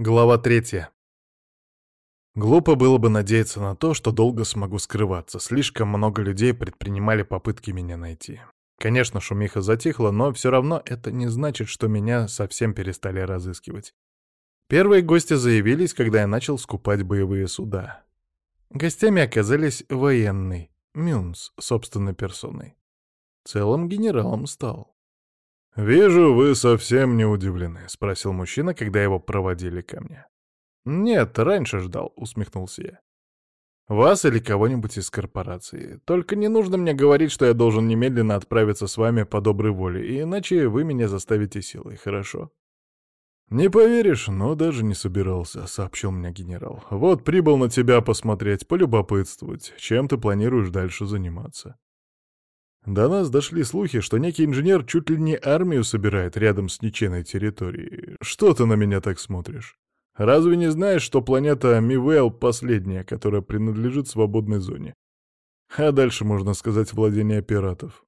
Глава третья. Глупо было бы надеяться на то, что долго смогу скрываться. Слишком много людей предпринимали попытки меня найти. Конечно, шумиха затихла, но все равно это не значит, что меня совсем перестали разыскивать. Первые гости заявились, когда я начал скупать боевые суда. Гостями оказались военный, Мюнс, собственной персоной. Целым генералом стал. «Вижу, вы совсем не удивлены», — спросил мужчина, когда его проводили ко мне. «Нет, раньше ждал», — усмехнулся я. «Вас или кого-нибудь из корпорации. Только не нужно мне говорить, что я должен немедленно отправиться с вами по доброй воле, иначе вы меня заставите силой, хорошо?» «Не поверишь, но даже не собирался», — сообщил мне генерал. «Вот прибыл на тебя посмотреть, полюбопытствовать, чем ты планируешь дальше заниматься». До нас дошли слухи, что некий инженер чуть ли не армию собирает рядом с ничейной территорией. Что ты на меня так смотришь? Разве не знаешь, что планета Мивел последняя, которая принадлежит свободной зоне? А дальше, можно сказать, владение пиратов.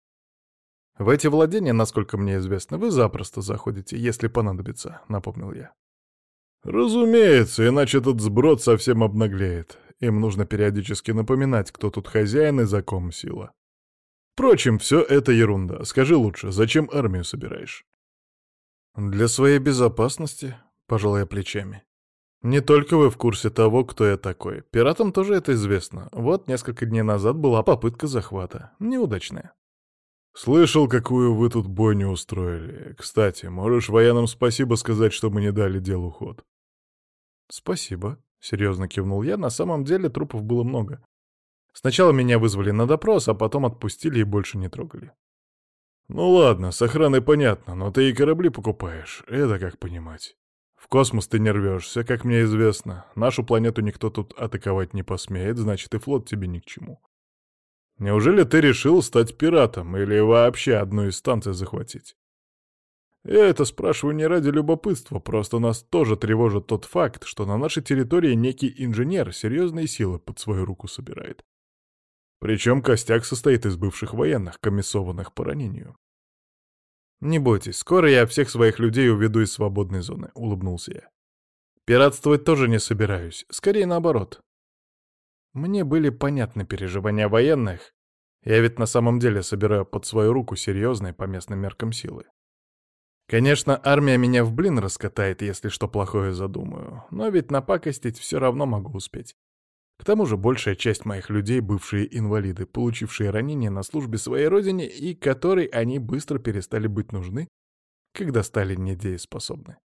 В эти владения, насколько мне известно, вы запросто заходите, если понадобится, напомнил я. Разумеется, иначе этот сброд совсем обнаглеет. Им нужно периодически напоминать, кто тут хозяин и за ком сила. Впрочем, все это ерунда. Скажи лучше, зачем армию собираешь? Для своей безопасности, пожалуй, плечами. Не только вы в курсе того, кто я такой. Пиратам тоже это известно. Вот несколько дней назад была попытка захвата. Неудачная. Слышал, какую вы тут бойню устроили. Кстати, можешь военным спасибо сказать, что мы не дали делу ход. Спасибо, — серьезно кивнул я. На самом деле трупов было много. Сначала меня вызвали на допрос, а потом отпустили и больше не трогали. Ну ладно, с охраной понятно, но ты и корабли покупаешь, это как понимать. В космос ты не рвешься, как мне известно. Нашу планету никто тут атаковать не посмеет, значит и флот тебе ни к чему. Неужели ты решил стать пиратом или вообще одну из станций захватить? Я это спрашиваю не ради любопытства, просто нас тоже тревожит тот факт, что на нашей территории некий инженер серьезные силы под свою руку собирает. Причем костяк состоит из бывших военных, комиссованных по ранению. «Не бойтесь, скоро я всех своих людей уведу из свободной зоны», — улыбнулся я. «Пиратствовать тоже не собираюсь, скорее наоборот». Мне были понятны переживания военных. Я ведь на самом деле собираю под свою руку серьезные по местным меркам силы. Конечно, армия меня в блин раскатает, если что плохое задумаю, но ведь напакостить все равно могу успеть. К тому же большая часть моих людей — бывшие инвалиды, получившие ранения на службе своей родине и которой они быстро перестали быть нужны, когда стали недееспособны.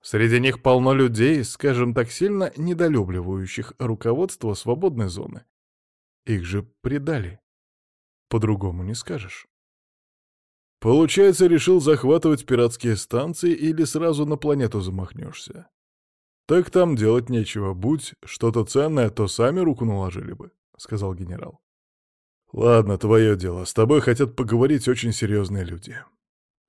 Среди них полно людей, скажем так сильно, недолюбливающих руководство свободной зоны. Их же предали. По-другому не скажешь. Получается, решил захватывать пиратские станции или сразу на планету замахнешься? «Так там делать нечего. Будь что-то ценное, то сами руку наложили бы», — сказал генерал. «Ладно, твое дело. С тобой хотят поговорить очень серьезные люди».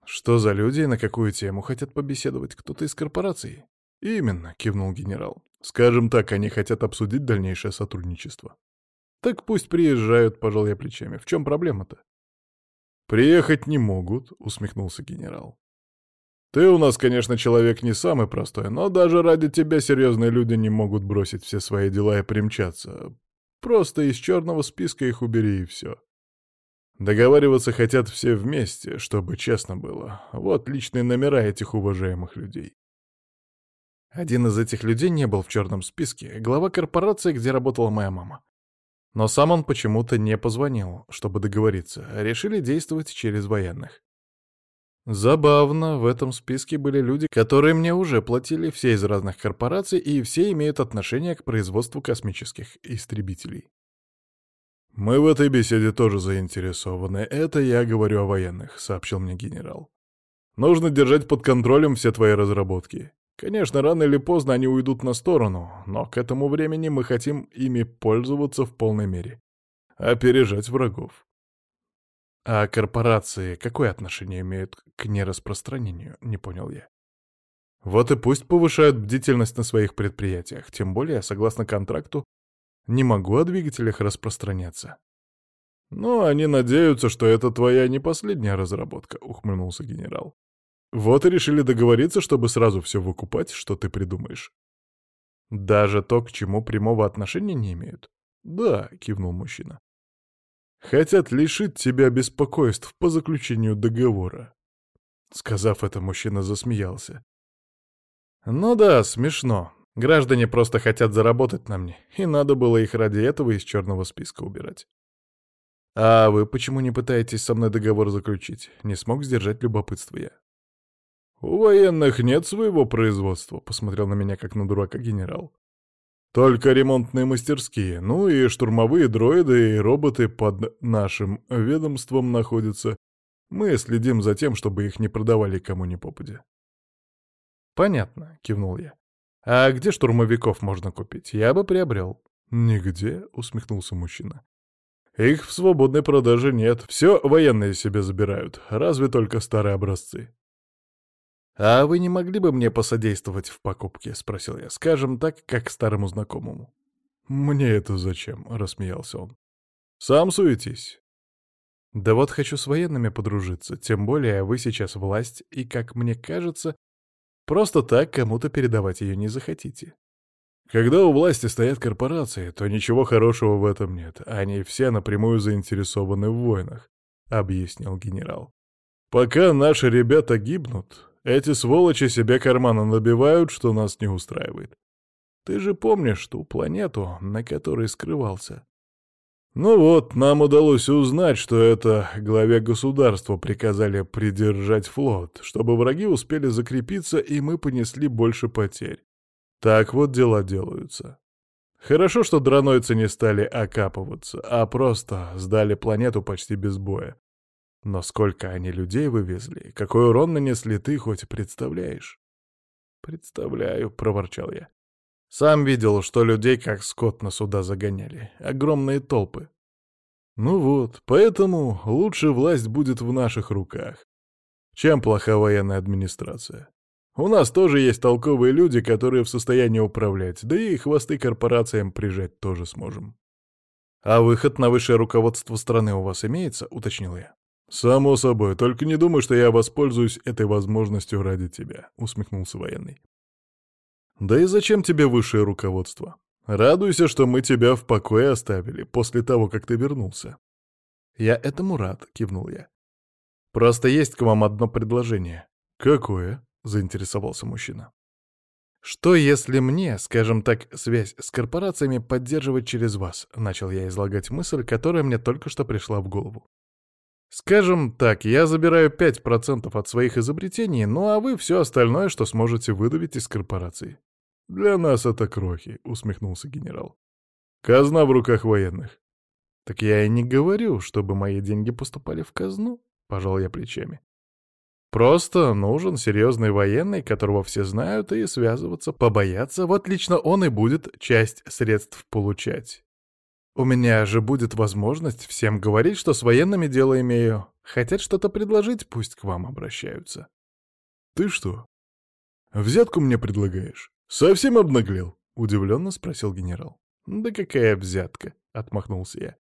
«Что за люди и на какую тему хотят побеседовать? Кто-то из корпораций?» «Именно», — кивнул генерал. «Скажем так, они хотят обсудить дальнейшее сотрудничество». «Так пусть приезжают», — пожалуй, плечами. «В чем проблема-то?» «Приехать не могут», — усмехнулся генерал. Ты у нас, конечно, человек не самый простой, но даже ради тебя серьезные люди не могут бросить все свои дела и примчаться. Просто из черного списка их убери и все. Договариваться хотят все вместе, чтобы честно было. Вот личные номера этих уважаемых людей. Один из этих людей не был в черном списке, глава корпорации, где работала моя мама. Но сам он почему-то не позвонил, чтобы договориться. Решили действовать через военных. Забавно, в этом списке были люди, которые мне уже платили, все из разных корпораций, и все имеют отношение к производству космических истребителей. «Мы в этой беседе тоже заинтересованы. Это я говорю о военных», — сообщил мне генерал. «Нужно держать под контролем все твои разработки. Конечно, рано или поздно они уйдут на сторону, но к этому времени мы хотим ими пользоваться в полной мере. Опережать врагов. А корпорации какое отношение имеют к нераспространению, не понял я. Вот и пусть повышают бдительность на своих предприятиях, тем более, согласно контракту, не могу о двигателях распространяться. Но они надеются, что это твоя не последняя разработка, ухмыльнулся генерал. Вот и решили договориться, чтобы сразу все выкупать, что ты придумаешь. Даже то, к чему прямого отношения не имеют? Да, кивнул мужчина хотят лишить тебя беспокойств по заключению договора». Сказав это, мужчина засмеялся. «Ну да, смешно. Граждане просто хотят заработать на мне, и надо было их ради этого из черного списка убирать». «А вы почему не пытаетесь со мной договор заключить?» Не смог сдержать любопытство я. «У военных нет своего производства», — посмотрел на меня как на дурака генерал. Только ремонтные мастерские, ну и штурмовые дроиды и роботы под нашим ведомством находятся. Мы следим за тем, чтобы их не продавали кому ни попадя. «Понятно», — кивнул я. «А где штурмовиков можно купить? Я бы приобрел». «Нигде», — усмехнулся мужчина. «Их в свободной продаже нет. Все военные себе забирают, разве только старые образцы». «А вы не могли бы мне посодействовать в покупке?» — спросил я. «Скажем так, как старому знакомому». «Мне это зачем?» — рассмеялся он. «Сам суетись». «Да вот хочу с военными подружиться, тем более вы сейчас власть, и, как мне кажется, просто так кому-то передавать ее не захотите». «Когда у власти стоят корпорации, то ничего хорошего в этом нет. Они все напрямую заинтересованы в войнах», — объяснил генерал. «Пока наши ребята гибнут, эти сволочи себе карманы набивают, что нас не устраивает. Ты же помнишь ту планету, на которой скрывался? Ну вот, нам удалось узнать, что это главе государства приказали придержать флот, чтобы враги успели закрепиться, и мы понесли больше потерь. Так вот дела делаются. Хорошо, что дранойцы не стали окапываться, а просто сдали планету почти без боя. Но сколько они людей вывезли, какой урон нанесли, ты хоть представляешь? «Представляю», — проворчал я. «Сам видел, что людей как скот на суда загоняли. Огромные толпы». «Ну вот, поэтому лучше власть будет в наших руках, чем плоха военная администрация. У нас тоже есть толковые люди, которые в состоянии управлять, да и хвосты корпорациям прижать тоже сможем». «А выход на высшее руководство страны у вас имеется?» — уточнил я. «Само собой, только не думай, что я воспользуюсь этой возможностью ради тебя», — усмехнулся военный. «Да и зачем тебе высшее руководство? Радуйся, что мы тебя в покое оставили после того, как ты вернулся». «Я этому рад», — кивнул я. «Просто есть к вам одно предложение». «Какое?» — заинтересовался мужчина. «Что, если мне, скажем так, связь с корпорациями поддерживать через вас?» — начал я излагать мысль, которая мне только что пришла в голову. Скажем так, я забираю 5% от своих изобретений, ну а вы все остальное, что сможете выдавить из корпорации. Для нас это крохи, усмехнулся генерал. Казна в руках военных. Так я и не говорю, чтобы мои деньги поступали в казну, пожал я плечами. Просто нужен серьезный военный, которого все знают и связываться, побояться. Вот лично он и будет часть средств получать. У меня же будет возможность всем говорить, что с военными дело имею. Хотят что-то предложить, пусть к вам обращаются. Ты что, взятку мне предлагаешь? Совсем обнаглел? Удивленно спросил генерал. Да какая взятка? Отмахнулся я.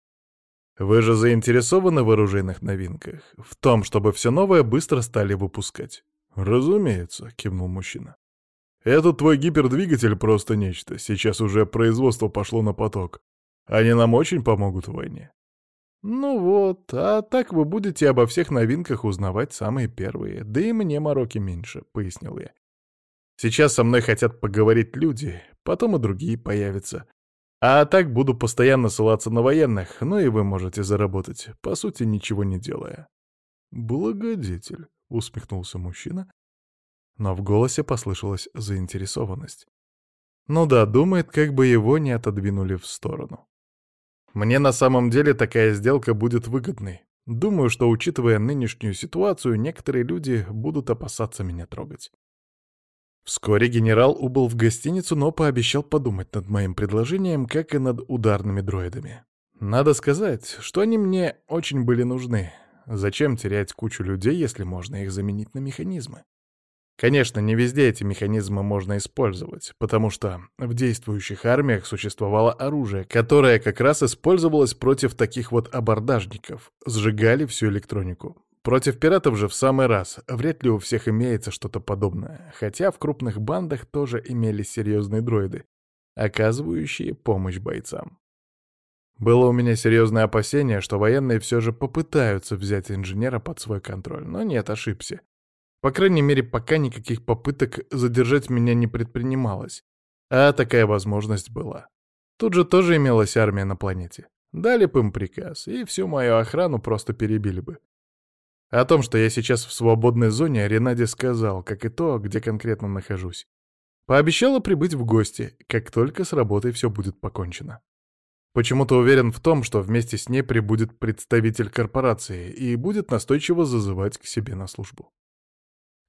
Вы же заинтересованы в оружейных новинках, в том, чтобы все новое быстро стали выпускать. Разумеется, кивнул мужчина. Этот твой гипердвигатель просто нечто. Сейчас уже производство пошло на поток. Они нам очень помогут в войне. Ну вот, а так вы будете обо всех новинках узнавать самые первые, да и мне мороки меньше, пояснил я. Сейчас со мной хотят поговорить люди, потом и другие появятся. А так буду постоянно ссылаться на военных, ну и вы можете заработать, по сути, ничего не делая. «Благодетель», — усмехнулся мужчина, но в голосе послышалась заинтересованность. Ну да, думает, как бы его не отодвинули в сторону. Мне на самом деле такая сделка будет выгодной. Думаю, что, учитывая нынешнюю ситуацию, некоторые люди будут опасаться меня трогать. Вскоре генерал убыл в гостиницу, но пообещал подумать над моим предложением, как и над ударными дроидами. Надо сказать, что они мне очень были нужны. Зачем терять кучу людей, если можно их заменить на механизмы? Конечно, не везде эти механизмы можно использовать, потому что в действующих армиях существовало оружие, которое как раз использовалось против таких вот абордажников, сжигали всю электронику. Против пиратов же в самый раз, вряд ли у всех имеется что-то подобное, хотя в крупных бандах тоже имелись серьезные дроиды, оказывающие помощь бойцам. Было у меня серьезное опасение, что военные все же попытаются взять инженера под свой контроль, но нет, ошибся. По крайней мере, пока никаких попыток задержать меня не предпринималось. А такая возможность была. Тут же тоже имелась армия на планете. Дали бы им приказ, и всю мою охрану просто перебили бы. О том, что я сейчас в свободной зоне, Ренаде сказал, как и то, где конкретно нахожусь. Пообещала прибыть в гости, как только с работой все будет покончено. Почему-то уверен в том, что вместе с ней прибудет представитель корпорации и будет настойчиво зазывать к себе на службу.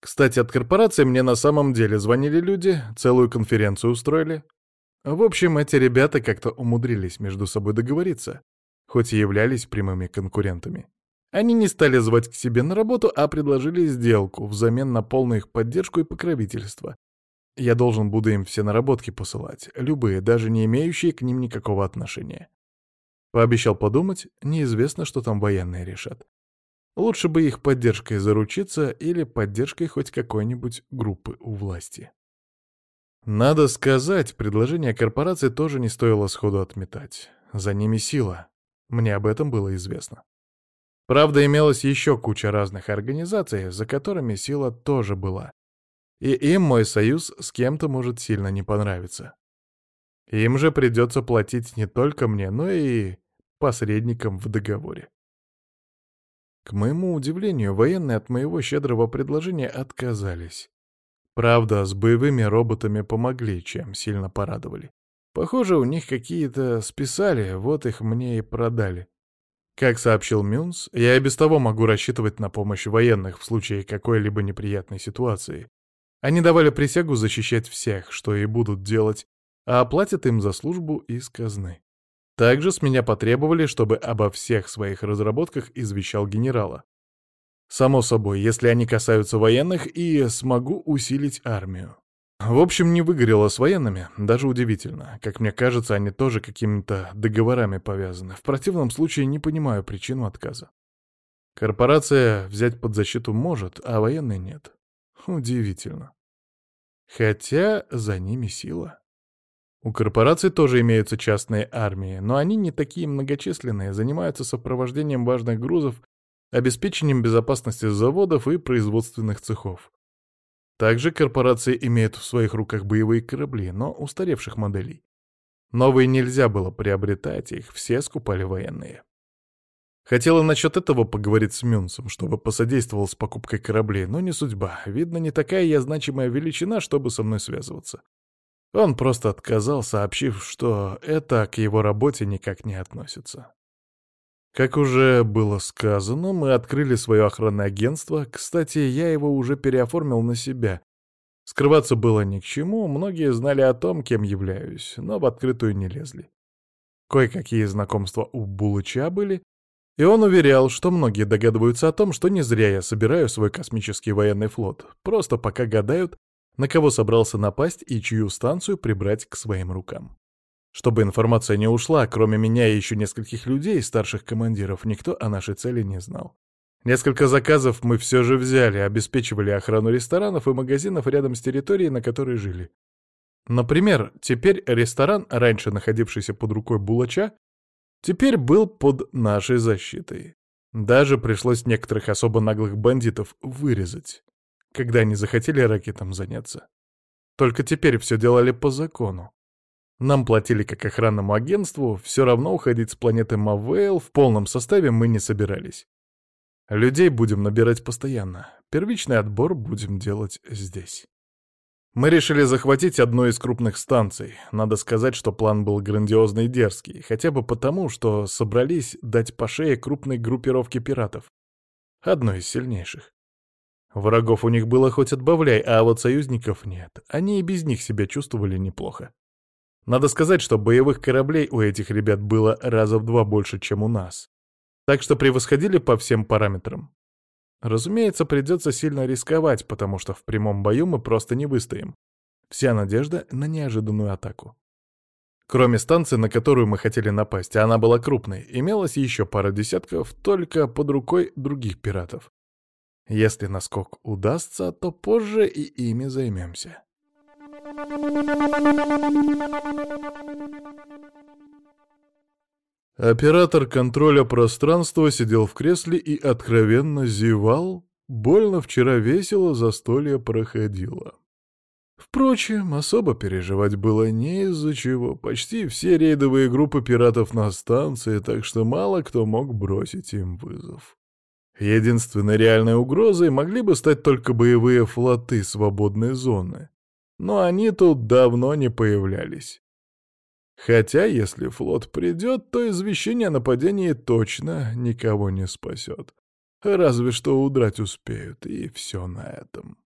Кстати, от корпорации мне на самом деле звонили люди, целую конференцию устроили. В общем, эти ребята как-то умудрились между собой договориться, хоть и являлись прямыми конкурентами. Они не стали звать к себе на работу, а предложили сделку взамен на полную их поддержку и покровительство. Я должен буду им все наработки посылать, любые, даже не имеющие к ним никакого отношения. Пообещал подумать, неизвестно, что там военные решат. Лучше бы их поддержкой заручиться или поддержкой хоть какой-нибудь группы у власти. Надо сказать, предложение корпорации тоже не стоило сходу отметать. За ними сила. Мне об этом было известно. Правда, имелась еще куча разных организаций, за которыми сила тоже была. И им мой союз с кем-то может сильно не понравиться. Им же придется платить не только мне, но и посредникам в договоре. К моему удивлению, военные от моего щедрого предложения отказались. Правда, с боевыми роботами помогли, чем сильно порадовали. Похоже, у них какие-то списали, вот их мне и продали. Как сообщил Мюнс, я и без того могу рассчитывать на помощь военных в случае какой-либо неприятной ситуации. Они давали присягу защищать всех, что и будут делать, а оплатят им за службу из казны. Также с меня потребовали, чтобы обо всех своих разработках извещал генерала. Само собой, если они касаются военных, и смогу усилить армию. В общем, не выгорело с военными, даже удивительно. Как мне кажется, они тоже какими-то договорами повязаны. В противном случае не понимаю причину отказа. Корпорация взять под защиту может, а военные нет. Удивительно. Хотя за ними сила. У корпораций тоже имеются частные армии, но они не такие многочисленные, занимаются сопровождением важных грузов, обеспечением безопасности заводов и производственных цехов. Также корпорации имеют в своих руках боевые корабли, но устаревших моделей. Новые нельзя было приобретать, их все скупали военные. Хотела насчет этого поговорить с Мюнсом, чтобы посодействовал с покупкой кораблей, но не судьба. Видно, не такая я значимая величина, чтобы со мной связываться. Он просто отказал, сообщив, что это к его работе никак не относится. Как уже было сказано, мы открыли свое охранное агентство. Кстати, я его уже переоформил на себя. Скрываться было ни к чему, многие знали о том, кем являюсь, но в открытую не лезли. Кое-какие знакомства у Булыча были, и он уверял, что многие догадываются о том, что не зря я собираю свой космический военный флот, просто пока гадают, на кого собрался напасть и чью станцию прибрать к своим рукам. Чтобы информация не ушла, кроме меня и еще нескольких людей, старших командиров, никто о нашей цели не знал. Несколько заказов мы все же взяли, обеспечивали охрану ресторанов и магазинов рядом с территорией, на которой жили. Например, теперь ресторан, раньше находившийся под рукой Булача, теперь был под нашей защитой. Даже пришлось некоторых особо наглых бандитов вырезать когда они захотели ракетом заняться. Только теперь все делали по закону. Нам платили как охранному агентству, все равно уходить с планеты Мавейл в полном составе мы не собирались. Людей будем набирать постоянно, первичный отбор будем делать здесь. Мы решили захватить одну из крупных станций. Надо сказать, что план был грандиозный и дерзкий, хотя бы потому, что собрались дать по шее крупной группировке пиратов. Одной из сильнейших. Врагов у них было хоть отбавляй, а вот союзников нет. Они и без них себя чувствовали неплохо. Надо сказать, что боевых кораблей у этих ребят было раза в два больше, чем у нас. Так что превосходили по всем параметрам. Разумеется, придется сильно рисковать, потому что в прямом бою мы просто не выстоим. Вся надежда на неожиданную атаку. Кроме станции, на которую мы хотели напасть, а она была крупной, имелось еще пара десятков только под рукой других пиратов. Если наскок удастся, то позже и ими займемся. Оператор контроля пространства сидел в кресле и откровенно зевал. Больно вчера весело застолье проходило. Впрочем, особо переживать было не из-за чего. Почти все рейдовые группы пиратов на станции, так что мало кто мог бросить им вызов. Единственной реальной угрозой могли бы стать только боевые флоты свободной зоны. Но они тут давно не появлялись. Хотя, если флот придет, то извещение о нападении точно никого не спасет. Разве что удрать успеют, и все на этом.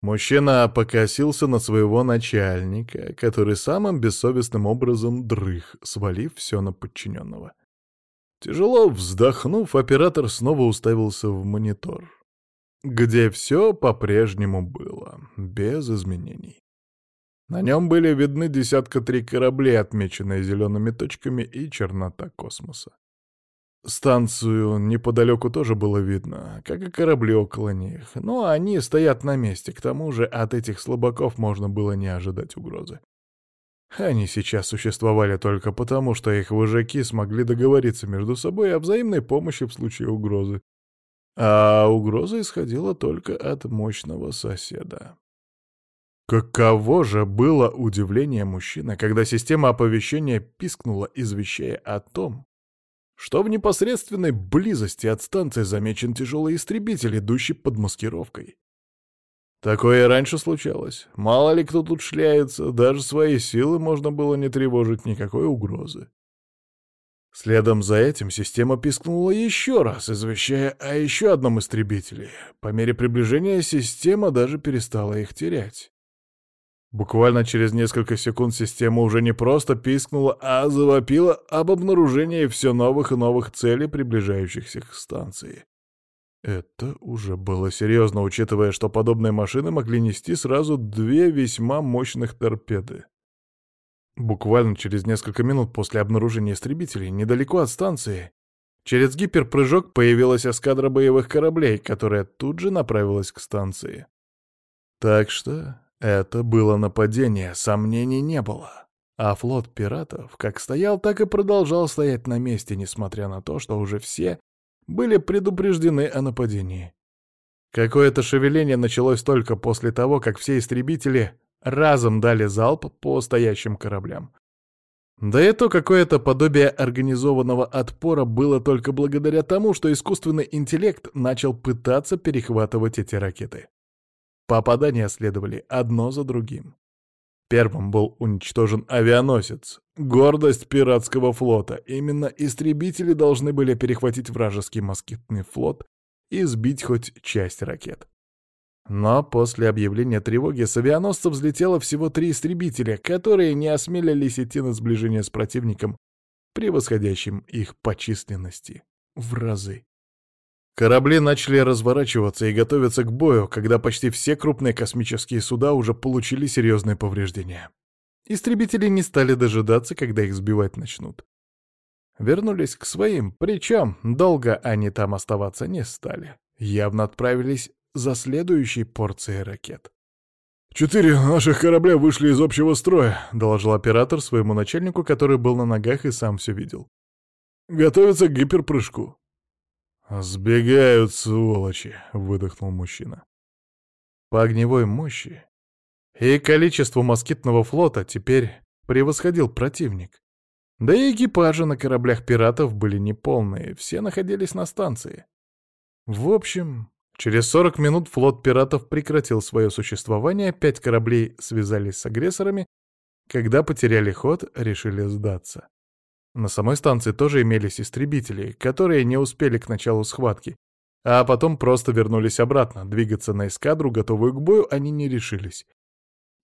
Мужчина покосился на своего начальника, который самым бессовестным образом дрых, свалив все на подчиненного. Тяжело вздохнув, оператор снова уставился в монитор, где все по-прежнему было, без изменений. На нем были видны десятка три кораблей, отмеченные зелеными точками, и чернота космоса. Станцию неподалеку тоже было видно, как и корабли около них, но они стоят на месте, к тому же от этих слабаков можно было не ожидать угрозы. Они сейчас существовали только потому, что их вожаки смогли договориться между собой о взаимной помощи в случае угрозы. А угроза исходила только от мощного соседа. Каково же было удивление мужчины, когда система оповещения пискнула, извещая о том, что в непосредственной близости от станции замечен тяжелый истребитель, идущий под маскировкой. Такое раньше случалось. Мало ли кто тут шляется, даже свои силы можно было не тревожить никакой угрозы. Следом за этим система пискнула еще раз, извещая о еще одном истребителе. По мере приближения система даже перестала их терять. Буквально через несколько секунд система уже не просто пискнула, а завопила об обнаружении все новых и новых целей, приближающихся к станции. Это уже было серьезно, учитывая, что подобные машины могли нести сразу две весьма мощных торпеды. Буквально через несколько минут после обнаружения истребителей, недалеко от станции, через гиперпрыжок появилась эскадра боевых кораблей, которая тут же направилась к станции. Так что это было нападение, сомнений не было. А флот пиратов как стоял, так и продолжал стоять на месте, несмотря на то, что уже все были предупреждены о нападении. Какое-то шевеление началось только после того, как все истребители разом дали залп по стоящим кораблям. Да и то какое-то подобие организованного отпора было только благодаря тому, что искусственный интеллект начал пытаться перехватывать эти ракеты. Попадания следовали одно за другим. Первым был уничтожен авианосец. Гордость пиратского флота. Именно истребители должны были перехватить вражеский москитный флот и сбить хоть часть ракет. Но после объявления тревоги с авианосца взлетело всего три истребителя, которые не осмелились идти на сближение с противником, превосходящим их по численности в разы. Корабли начали разворачиваться и готовиться к бою, когда почти все крупные космические суда уже получили серьезные повреждения. Истребители не стали дожидаться, когда их сбивать начнут. Вернулись к своим, причем долго они там оставаться не стали. Явно отправились за следующей порцией ракет. «Четыре наших корабля вышли из общего строя», — доложил оператор своему начальнику, который был на ногах и сам все видел. «Готовятся к гиперпрыжку». «Сбегают, сволочи!» — выдохнул мужчина. По огневой мощи и количеству москитного флота теперь превосходил противник. Да и экипажи на кораблях пиратов были неполные, все находились на станции. В общем, через 40 минут флот пиратов прекратил свое существование, пять кораблей связались с агрессорами, когда потеряли ход, решили сдаться. На самой станции тоже имелись истребители, которые не успели к началу схватки, а потом просто вернулись обратно. Двигаться на эскадру, готовую к бою, они не решились.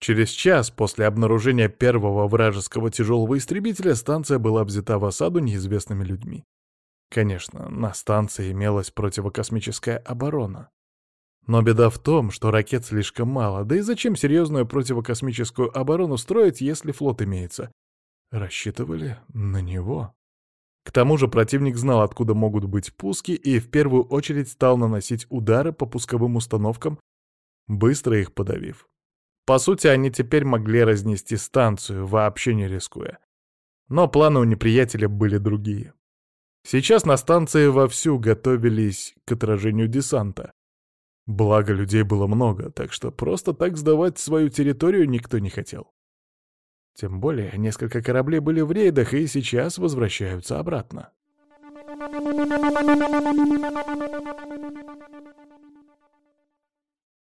Через час после обнаружения первого вражеского тяжелого истребителя станция была взята в осаду неизвестными людьми. Конечно, на станции имелась противокосмическая оборона. Но беда в том, что ракет слишком мало, да и зачем серьезную противокосмическую оборону строить, если флот имеется, Рассчитывали на него. К тому же противник знал, откуда могут быть пуски, и в первую очередь стал наносить удары по пусковым установкам, быстро их подавив. По сути, они теперь могли разнести станцию, вообще не рискуя. Но планы у неприятеля были другие. Сейчас на станции вовсю готовились к отражению десанта. Благо, людей было много, так что просто так сдавать свою территорию никто не хотел. Тем более, несколько кораблей были в рейдах и сейчас возвращаются обратно.